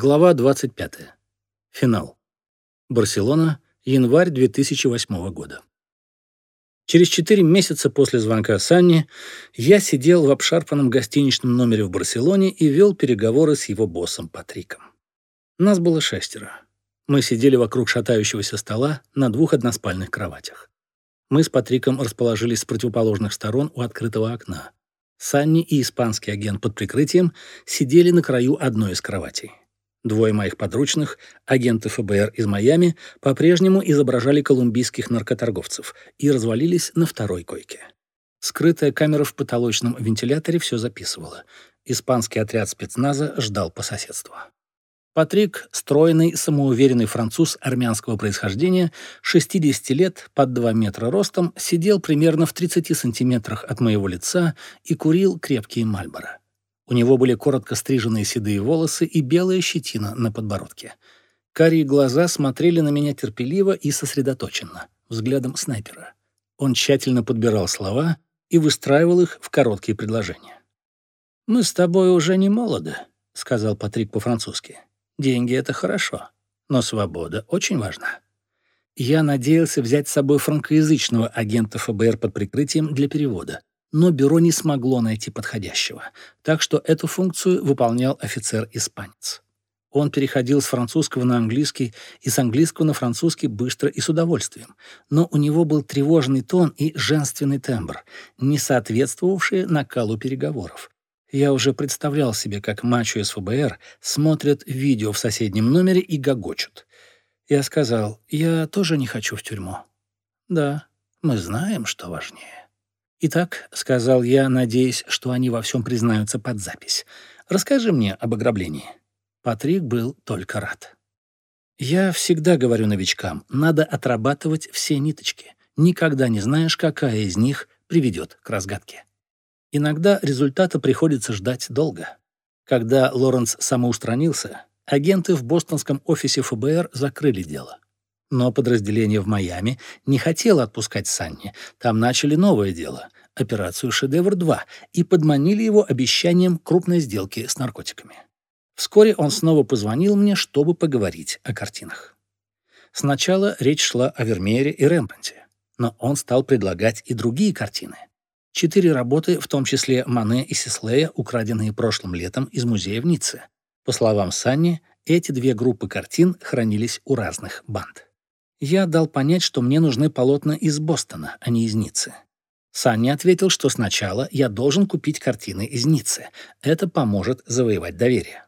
Глава 25. Финал. Барселона, январь 2008 года. Через четыре месяца после звонка Санни я сидел в обшарпанном гостиничном номере в Барселоне и вел переговоры с его боссом Патриком. Нас было шестеро. Мы сидели вокруг шатающегося стола на двух односпальных кроватях. Мы с Патриком расположились с противоположных сторон у открытого окна. Санни и испанский агент под прикрытием сидели на краю одной из кроватей. Двое моих подручных, агенты ФБР из Майами, по-прежнему изображали колумбийских наркоторговцев и развалились на второй койке. Скрытая камера в потолочном вентиляторе все записывала. Испанский отряд спецназа ждал по соседству. Патрик, стройный, самоуверенный француз армянского происхождения, 60 лет, под 2 метра ростом, сидел примерно в 30 сантиметрах от моего лица и курил крепкие мальборо. У него были коротко стриженные седые волосы и белая щетина на подбородке. Карие глаза смотрели на меня терпеливо и сосредоточенно, взглядом снайпера. Он тщательно подбирал слова и выстраивал их в короткие предложения. «Мы с тобой уже не молоды», — сказал Патрик по-французски. «Деньги — это хорошо, но свобода очень важна». Я надеялся взять с собой франкоязычного агента ФБР под прикрытием для перевода, но бюро не смогло найти подходящего, так что эту функцию выполнял офицер-испанец. Он переходил с французского на английский и с английского на французский быстро и с удовольствием, но у него был тревожный тон и женственный тембр, не соответствовавшие накалу переговоров. Я уже представлял себе, как мачо из ФБР смотрят видео в соседнем номере и гогочут. Я сказал, я тоже не хочу в тюрьму. Да, мы знаем, что важнее. «Итак», — сказал я, надеясь, что они во всем признаются под запись, «расскажи мне об ограблении». Патрик был только рад. «Я всегда говорю новичкам, надо отрабатывать все ниточки. Никогда не знаешь, какая из них приведет к разгадке. Иногда результата приходится ждать долго. Когда Лоренс самоустранился, агенты в бостонском офисе ФБР закрыли дело. Но подразделение в Майами не хотело отпускать Санни. Там начали новое дело — операцию «Шедевр-2» и подманили его обещанием крупной сделки с наркотиками. Вскоре он снова позвонил мне, чтобы поговорить о картинах. Сначала речь шла о Вермеере и Ремпанте, но он стал предлагать и другие картины. Четыре работы, в том числе Мане и Сислея, украденные прошлым летом из музея в Ницце. По словам Санни, эти две группы картин хранились у разных банд. Я дал понять, что мне нужны полотна из Бостона, а не из Ниццы. Санни ответил, что сначала я должен купить картины из Ниццы. Это поможет завоевать доверие.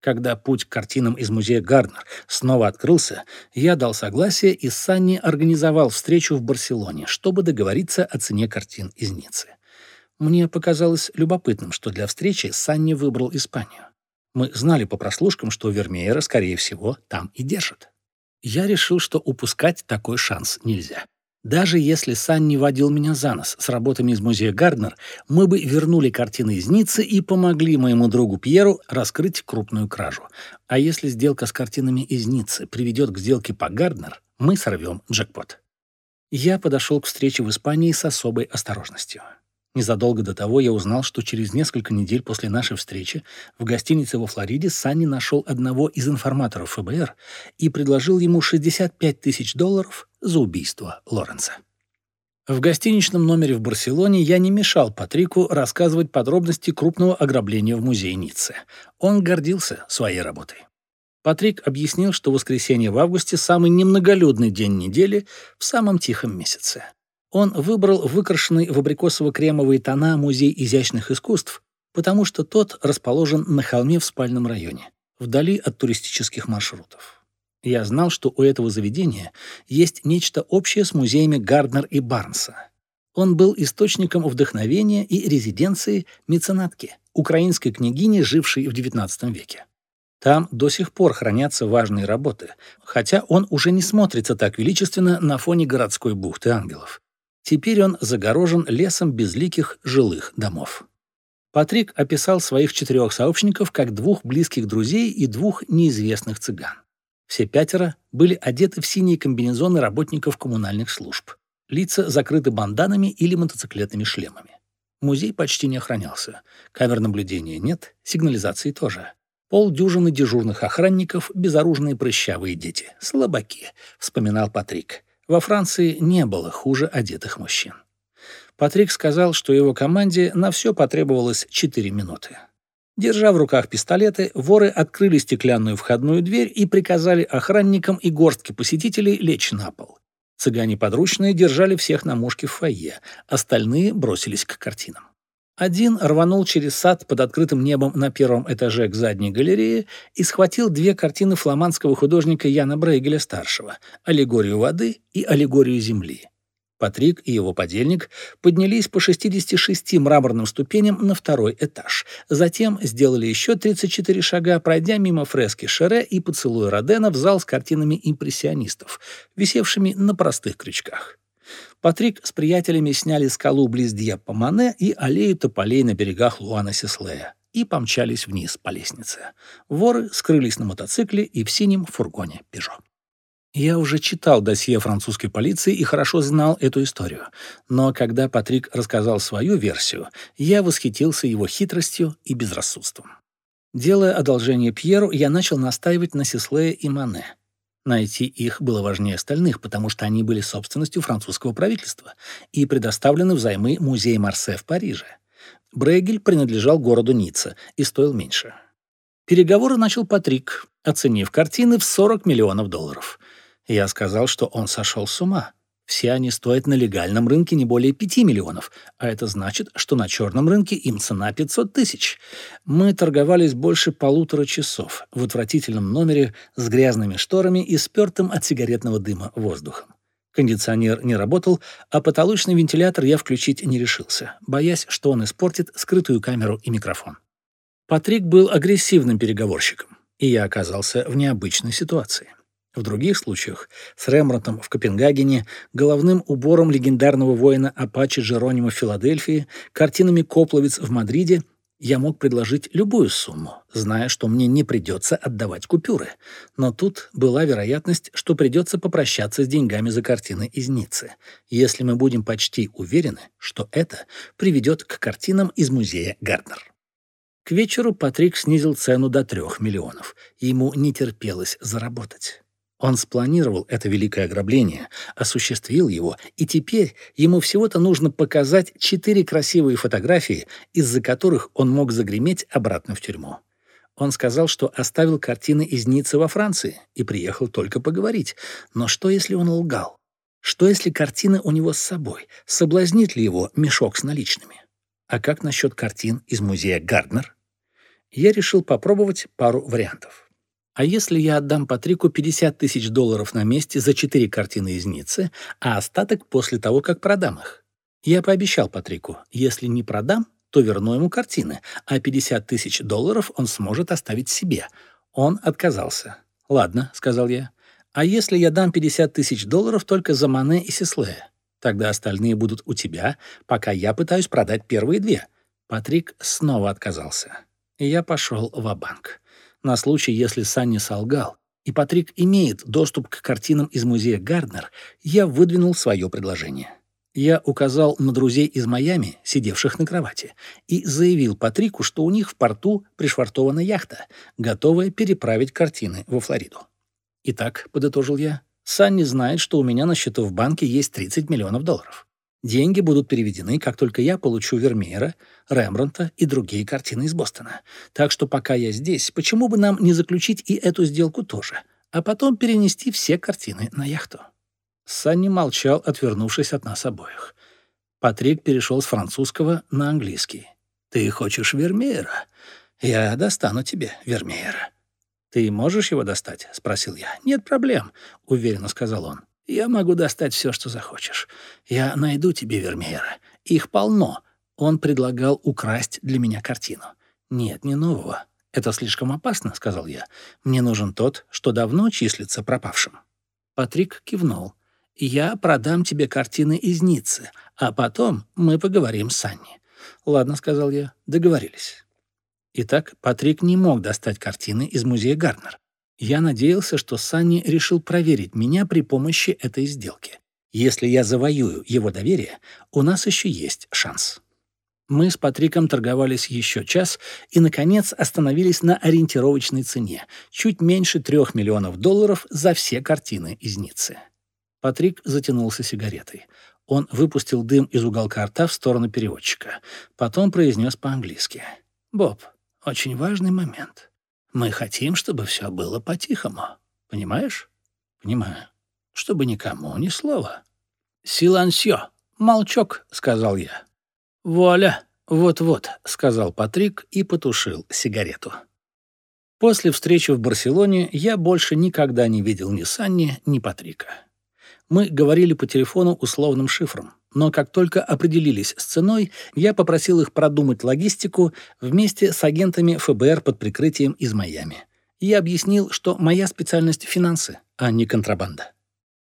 Когда путь к картинам из музея Гарднер снова открылся, я дал согласие, и Санни организовал встречу в Барселоне, чтобы договориться о цене картин из Ниццы. Мне показалось любопытным, что для встречи Санни выбрал Испанию. Мы знали по прослушкам, что Вермеера, скорее всего, там и держат. Я решил, что упускать такой шанс нельзя. Даже если Санни водил меня за нос с работами из музея Гарднер, мы бы вернули картины из Ниццы и помогли моему другу Пьеру раскрыть крупную кражу. А если сделка с картинами из Ниццы приведет к сделке по Гарднер, мы сорвем джекпот. Я подошел к встрече в Испании с особой осторожностью. Незадолго до того я узнал, что через несколько недель после нашей встречи в гостинице во Флориде Санни нашел одного из информаторов ФБР и предложил ему 65 тысяч долларов за убийство Лоренса. В гостиничном номере в Барселоне я не мешал Патрику рассказывать подробности крупного ограбления в музее Ницце. Он гордился своей работой. Патрик объяснил, что воскресенье в августе – самый немноголюдный день недели в самом тихом месяце. Он выбрал выкрашенный в абрикосово-кремовые тона музей изящных искусств, потому что тот расположен на холме в спальном районе, вдали от туристических маршрутов. Я знал, что у этого заведения есть нечто общее с музеями Гарднер и Барнса. Он был источником вдохновения и резиденции меценатки, украинской княгини, жившей в XIX веке. Там до сих пор хранятся важные работы, хотя он уже не смотрится так величественно на фоне городской бухты ангелов. Теперь он загорожен лесом безликих жилых домов. Патрик описал своих четырех сообщников как двух близких друзей и двух неизвестных цыган. Все пятеро были одеты в синие комбинезоны работников коммунальных служб. Лица закрыты банданами или мотоциклетными шлемами. Музей почти не охранялся. Камер наблюдения нет, сигнализации тоже. Полдюжины дежурных охранников, безоружные прыщавые дети, слабаки, вспоминал Патрик. Во Франции не было хуже одетых мужчин. Патрик сказал, что его команде на все потребовалось 4 минуты. Держа в руках пистолеты, воры открыли стеклянную входную дверь и приказали охранникам и горстке посетителей лечь на пол. Цыгане подручные держали всех на мушке в фойе, остальные бросились к картинам. Один рванул через сад под открытым небом на первом этаже к задней галерее и схватил две картины фламандского художника Яна Брейгеля-старшего «Аллегорию воды» и «Аллегорию земли». Патрик и его подельник поднялись по 66 мраморным ступеням на второй этаж. Затем сделали еще 34 шага, пройдя мимо фрески Шере и поцелуя Родена в зал с картинами импрессионистов, висевшими на простых крючках. Патрик с приятелями сняли скалу близ Дьяппа-Мане и аллею тополей на берегах Луана-Сеслея и помчались вниз по лестнице. Воры скрылись на мотоцикле и в синем фургоне «Пежо». Я уже читал досье французской полиции и хорошо знал эту историю. Но когда Патрик рассказал свою версию, я восхитился его хитростью и безрассудством. Делая одолжение Пьеру, я начал настаивать на Сеслее и Мане. Найти их было важнее остальных, потому что они были собственностью французского правительства и предоставлены взаймы музей Марсе в Париже. Брейгель принадлежал городу Ницца и стоил меньше. Переговоры начал Патрик, оценив картины в 40 миллионов долларов. Я сказал, что он сошел с ума. Все они стоят на легальном рынке не более 5 миллионов, а это значит, что на черном рынке им цена 500 тысяч. Мы торговались больше полутора часов в отвратительном номере с грязными шторами и спертым от сигаретного дыма воздухом. Кондиционер не работал, а потолочный вентилятор я включить не решился, боясь, что он испортит скрытую камеру и микрофон. Патрик был агрессивным переговорщиком, и я оказался в необычной ситуации. В других случаях с Рембрандтом в Копенгагене, головным убором легендарного воина Апачи Джеронима в Филадельфии, картинами Копловец в Мадриде я мог предложить любую сумму, зная, что мне не придется отдавать купюры. Но тут была вероятность, что придется попрощаться с деньгами за картины из Ниццы, если мы будем почти уверены, что это приведет к картинам из музея Гарднер. К вечеру Патрик снизил цену до трех миллионов. Ему не терпелось заработать. Он спланировал это великое ограбление, осуществил его, и теперь ему всего-то нужно показать четыре красивые фотографии, из-за которых он мог загреметь обратно в тюрьму. Он сказал, что оставил картины из Ниццы во Франции и приехал только поговорить. Но что, если он лгал? Что, если картины у него с собой? Соблазнит ли его мешок с наличными? А как насчет картин из музея Гарднер? Я решил попробовать пару вариантов. А если я отдам Патрику 50 тысяч долларов на месте за четыре картины из Ниццы, а остаток после того, как продам их? Я пообещал Патрику, если не продам, то верну ему картины, а 50 тысяч долларов он сможет оставить себе. Он отказался. «Ладно», — сказал я. «А если я дам 50 тысяч долларов только за Мане и Сеслея? Тогда остальные будут у тебя, пока я пытаюсь продать первые две». Патрик снова отказался. Я пошел в банк на случай, если Санни солгал, и Патрик имеет доступ к картинам из музея Гарднер, я выдвинул свое предложение. Я указал на друзей из Майами, сидевших на кровати, и заявил Патрику, что у них в порту пришвартована яхта, готовая переправить картины во Флориду. «Итак», — подытожил я, — «Санни знает, что у меня на счету в банке есть 30 миллионов долларов. Деньги будут переведены, как только я получу Вермеера, Рембранта и другие картины из Бостона. Так что пока я здесь, почему бы нам не заключить и эту сделку тоже, а потом перенести все картины на яхту?» Санни молчал, отвернувшись от нас обоих. Патрик перешел с французского на английский. «Ты хочешь Вермеера? Я достану тебе Вермеера». «Ты можешь его достать?» — спросил я. «Нет проблем», — уверенно сказал он. Я могу достать все, что захочешь. Я найду тебе Вермеера. Их полно. Он предлагал украсть для меня картину. Нет, не нового. Это слишком опасно, сказал я. Мне нужен тот, что давно числится пропавшим. Патрик кивнул. Я продам тебе картины из Ниццы, а потом мы поговорим с Анни. Ладно, сказал я. Договорились. Итак, Патрик не мог достать картины из музея Гарнер. Я надеялся, что Санни решил проверить меня при помощи этой сделки. Если я завоюю его доверие, у нас еще есть шанс. Мы с Патриком торговались еще час и, наконец, остановились на ориентировочной цене — чуть меньше трех миллионов долларов за все картины из Ниццы. Патрик затянулся сигаретой. Он выпустил дым из уголка рта в сторону переводчика. Потом произнес по-английски. «Боб, очень важный момент. Мы хотим, чтобы все было по-тихому. Понимаешь?» «Понимаю. Чтобы никому ни слова». «Силансьо. Молчок», — сказал я. «Вуаля! Вот-вот», — сказал Патрик и потушил сигарету. После встречи в Барселоне я больше никогда не видел ни Санни, ни Патрика. Мы говорили по телефону условным шифром, но как только определились с ценой, я попросил их продумать логистику вместе с агентами ФБР под прикрытием из Майами. Я объяснил, что моя специальность — финансы, а не контрабанда.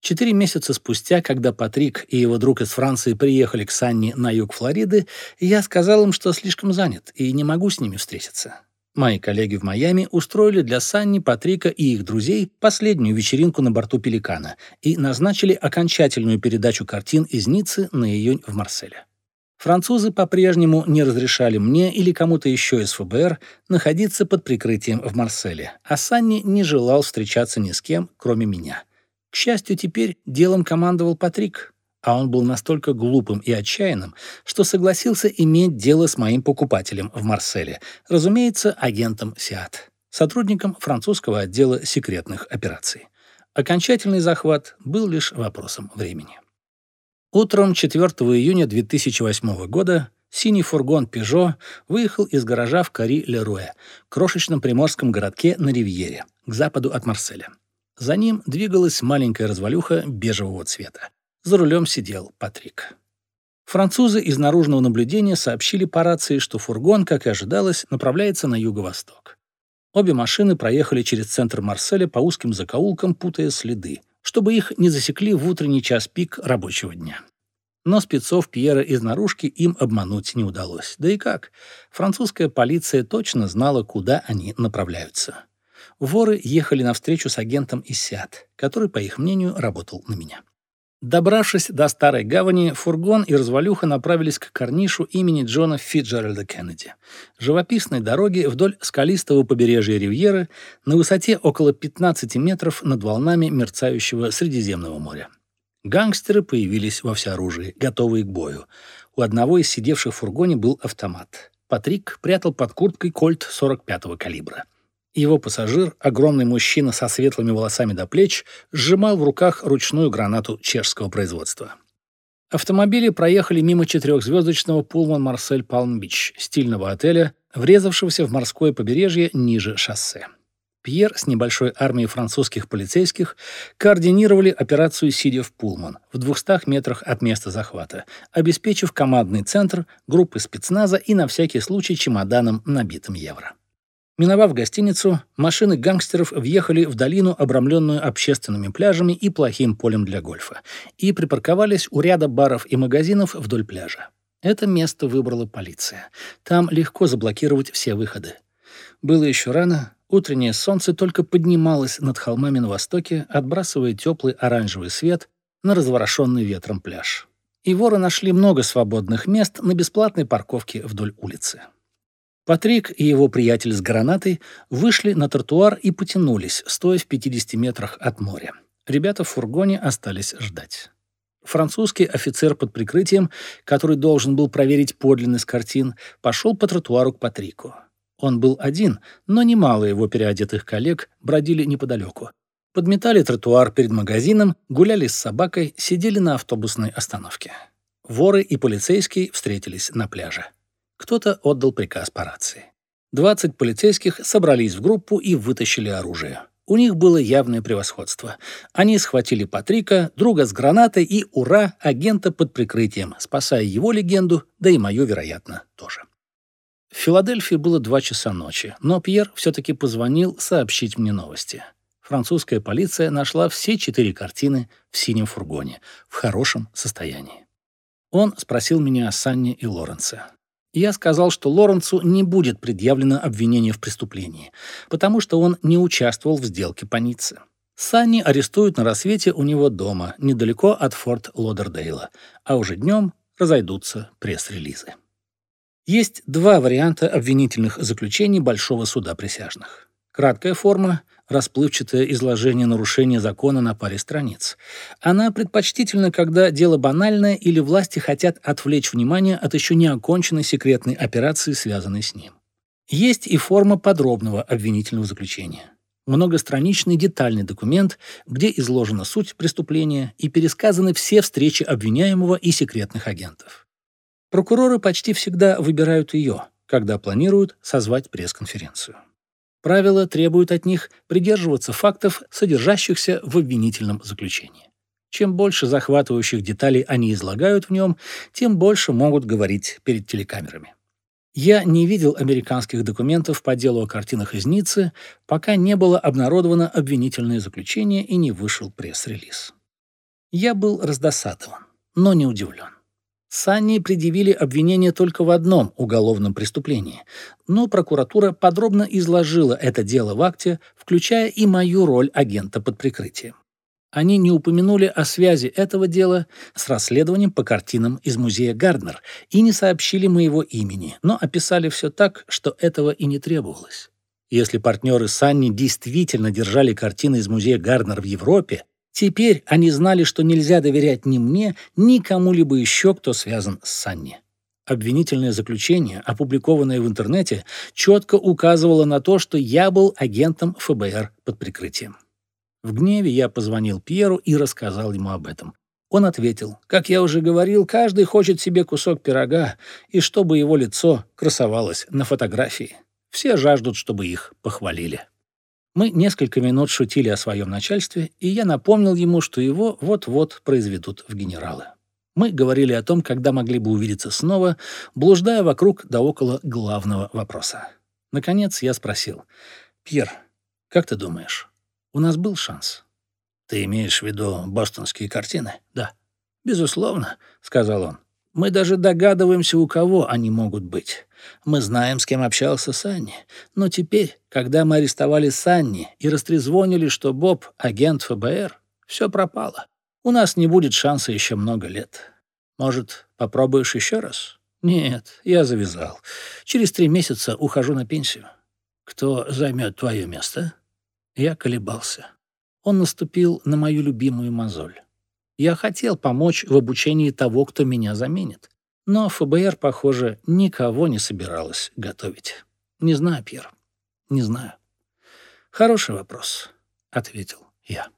Четыре месяца спустя, когда Патрик и его друг из Франции приехали к Санни на юг Флориды, я сказал им, что слишком занят и не могу с ними встретиться. Мои коллеги в Майами устроили для Санни, Патрика и их друзей последнюю вечеринку на борту «Пеликана» и назначили окончательную передачу картин из Ниццы на июнь в Марселе. Французы по-прежнему не разрешали мне или кому-то еще из ФБР находиться под прикрытием в Марселе, а Санни не желал встречаться ни с кем, кроме меня — к счастью, теперь делом командовал Патрик, а он был настолько глупым и отчаянным, что согласился иметь дело с моим покупателем в Марселе, разумеется, агентом СИАТ, сотрудником французского отдела секретных операций. Окончательный захват был лишь вопросом времени. Утром 4 июня 2008 года синий фургон «Пежо» выехал из гаража в Кари-Леруэ, крошечном приморском городке на Ривьере, к западу от Марселя. За ним двигалась маленькая развалюха бежевого цвета. За рулем сидел Патрик. Французы из наружного наблюдения сообщили по рации, что фургон, как и ожидалось, направляется на юго-восток. Обе машины проехали через центр Марселя по узким закоулкам, путая следы, чтобы их не засекли в утренний час пик рабочего дня. Но спецов Пьера из наружки им обмануть не удалось. Да и как? Французская полиция точно знала, куда они направляются воры ехали навстречу с агентом из СИАТ, который, по их мнению, работал на меня. Добравшись до Старой Гавани, фургон и развалюха направились к корнишу имени Джона Фитджеральда Кеннеди, живописной дороге вдоль скалистого побережья Ривьеры на высоте около 15 метров над волнами мерцающего Средиземного моря. Гангстеры появились во всеоружии, готовые к бою. У одного из сидевших в фургоне был автомат. Патрик прятал под курткой кольт 45-го калибра. Его пассажир, огромный мужчина со светлыми волосами до плеч, сжимал в руках ручную гранату чешского производства. Автомобили проехали мимо четырехзвездочного Пулман Марсель Палм-Бич, стильного отеля, врезавшегося в морское побережье ниже шоссе. Пьер с небольшой армией французских полицейских координировали операцию сидя в Пулман, в 200 метрах от места захвата, обеспечив командный центр, группы спецназа и на всякий случай чемоданом, набитым евро. Миновав гостиницу, машины гангстеров въехали в долину, обрамленную общественными пляжами и плохим полем для гольфа, и припарковались у ряда баров и магазинов вдоль пляжа. Это место выбрала полиция. Там легко заблокировать все выходы. Было еще рано, утреннее солнце только поднималось над холмами на востоке, отбрасывая теплый оранжевый свет на разворошенный ветром пляж. И воры нашли много свободных мест на бесплатной парковке вдоль улицы. Патрик и его приятель с гранатой вышли на тротуар и потянулись, стоя в 50 метрах от моря. Ребята в фургоне остались ждать. Французский офицер под прикрытием, который должен был проверить подлинность картин, пошел по тротуару к Патрику. Он был один, но немало его переодетых коллег бродили неподалеку. Подметали тротуар перед магазином, гуляли с собакой, сидели на автобусной остановке. Воры и полицейские встретились на пляже. Кто-то отдал приказ по рации. 20 полицейских собрались в группу и вытащили оружие. У них было явное превосходство. Они схватили Патрика, друга с гранатой и, ура, агента под прикрытием, спасая его легенду, да и мою, вероятно, тоже. В Филадельфии было два часа ночи, но Пьер все-таки позвонил сообщить мне новости. Французская полиция нашла все четыре картины в синем фургоне, в хорошем состоянии. Он спросил меня о Санне и Лоренце я сказал, что Лоренцу не будет предъявлено обвинение в преступлении, потому что он не участвовал в сделке по Ницце. Санни арестуют на рассвете у него дома, недалеко от форт Лодердейла, а уже днем разойдутся пресс-релизы. Есть два варианта обвинительных заключений Большого суда присяжных. Краткая форма – расплывчатое изложение нарушения закона на паре страниц. Она предпочтительна, когда дело банальное или власти хотят отвлечь внимание от еще не оконченной секретной операции, связанной с ним. Есть и форма подробного обвинительного заключения. Многостраничный детальный документ, где изложена суть преступления и пересказаны все встречи обвиняемого и секретных агентов. Прокуроры почти всегда выбирают ее, когда планируют созвать пресс-конференцию. Правила требуют от них придерживаться фактов, содержащихся в обвинительном заключении. Чем больше захватывающих деталей они излагают в нем, тем больше могут говорить перед телекамерами. Я не видел американских документов по делу о картинах из Ниццы, пока не было обнародовано обвинительное заключение и не вышел пресс-релиз. Я был раздосадован, но не удивлен. Санни предъявили обвинение только в одном уголовном преступлении, но прокуратура подробно изложила это дело в акте, включая и мою роль агента под прикрытием. Они не упомянули о связи этого дела с расследованием по картинам из музея Гарднер и не сообщили моего имени, но описали все так, что этого и не требовалось. Если партнеры Санни действительно держали картины из музея Гарднер в Европе, теперь они знали, что нельзя доверять ни мне, ни кому-либо еще, кто связан с Санни. Обвинительное заключение, опубликованное в интернете, четко указывало на то, что я был агентом ФБР под прикрытием. В гневе я позвонил Пьеру и рассказал ему об этом. Он ответил, как я уже говорил, каждый хочет себе кусок пирога, и чтобы его лицо красовалось на фотографии. Все жаждут, чтобы их похвалили. Мы несколько минут шутили о своем начальстве, и я напомнил ему, что его вот-вот произведут в генералы. Мы говорили о том, когда могли бы увидеться снова, блуждая вокруг да около главного вопроса. Наконец я спросил, «Пьер, как ты думаешь, у нас был шанс. Ты имеешь в виду бостонские картины? Да. Безусловно, сказал он. Мы даже догадываемся, у кого они могут быть. Мы знаем, с кем общался Санни. Но теперь, когда мы арестовали Санни и растрезвонили, что Боб — агент ФБР, все пропало. У нас не будет шанса еще много лет. Может, попробуешь еще раз? Нет, я завязал. Через три месяца ухожу на пенсию. Кто займет твое место? Я колебался. Он наступил на мою любимую мозоль. Я хотел помочь в обучении того, кто меня заменит. Но ФБР, похоже, никого не собиралась готовить. Не знаю, Пьер. Не знаю. Хороший вопрос, — ответил я.